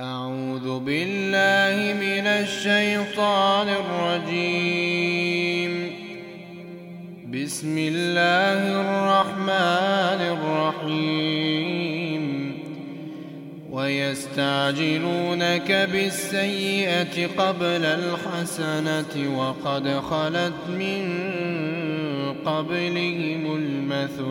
أعوذ بالله من الشيطان الرجيم. بسم الله الرحمن الرحيم. ويستعجلونك بالسيئة قبل الحسنة وقد خلت من قبلهم المثلات.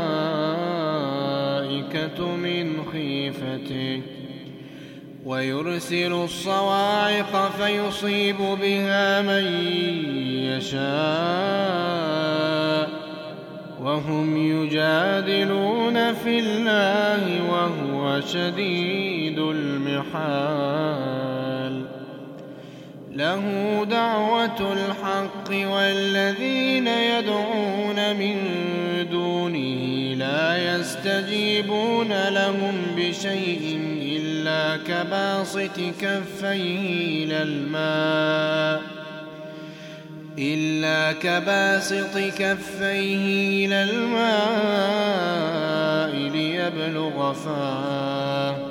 الملائكة من خيفته ويرسل الصواعق فيصيب بها من يشاء وهم يجادلون في الله وهو شديد المحال. له دعوة الحق والذين يدعون من دونه لا يستجيبون لهم بشيء إلا كباصت كفيه إلى الماء إلا كباسط كفيه إلى الماء ليبلغ فاه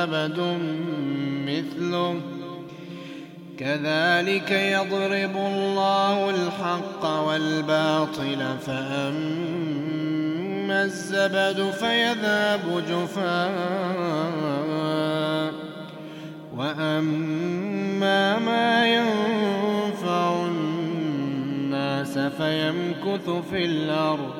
زبد مثله. كذلك يضرب الله الحق والباطل فأما الزبد فيذاب جفاء. وأما ما ينفع الناس فيمكث في الأرض.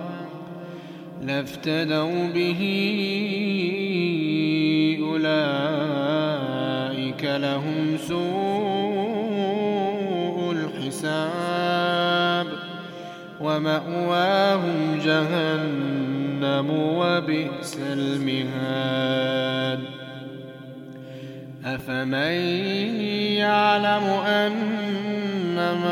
لافتدوا به أولئك لهم سوء الحساب ومأواهم جهنم وبئس المهاد أفمن يعلم أنما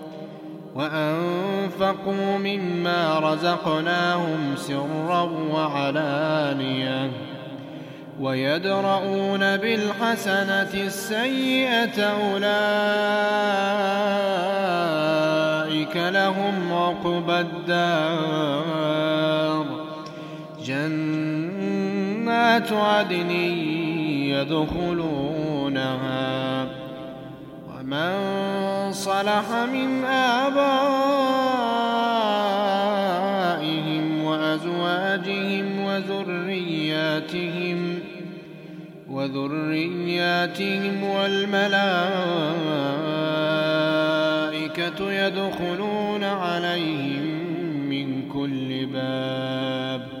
وأنفقوا مما رزقناهم سرا وعلانية ويدرؤون بالحسنة السيئة أولئك لهم عقب الدار جنات عدن يدخلونها ومن صلح من آبائهم وأزواجهم وذرياتهم وذرياتهم والملائكة يدخلون عليهم من كل باب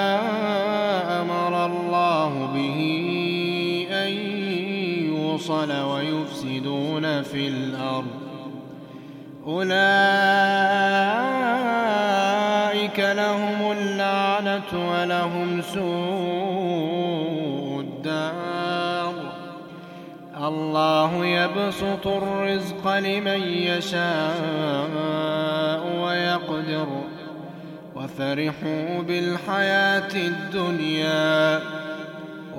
الْمُوصَلَ وَيُفْسِدُونَ فِي الْأَرْضِ. أُولَئِكَ لَهُمُ اللَّعْنَةُ وَلَهُمْ سُوءُ الدَّارِ. الله يبسط الرزق لمن يشاء ويقدر. وفرحوا بالحياة الدنيا.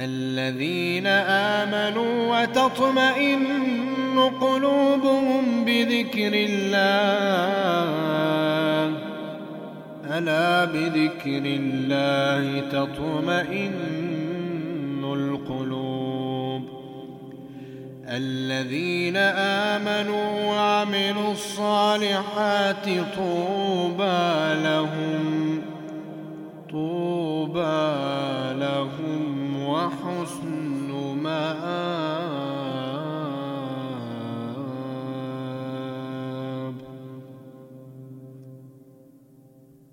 الذين آمنوا وتطمئن قلوبهم بذكر الله. ألا بذكر الله تطمئن القلوب. الذين آمنوا وعملوا الصالحات طوبى لهم. طوبى لهم وحسن